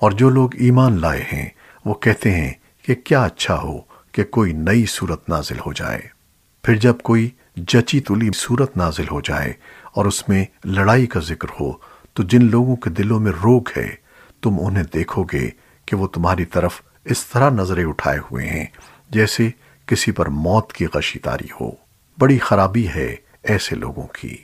اور جو لوگ ایمان لائے ہیں، وہ کہتے ہیں کہ کیا اچھا ہو کہ کوئی نئی صورت نازل ہو جائے۔ پھر جب کوئی جچی تلی صورت نازل ہو جائے اور اس میں لڑائی کا ذکر ہو، تو جن لوگوں کے دلوں میں روگ ہے، تم انہیں دیکھو گے کہ وہ تمہاری طرف اس طرح نظریں اٹھائے ہوئے ہیں جیسے کسی پر موت کی غشی تاری ہو۔ بڑی خرابی ہے ایسے لوگوں کی۔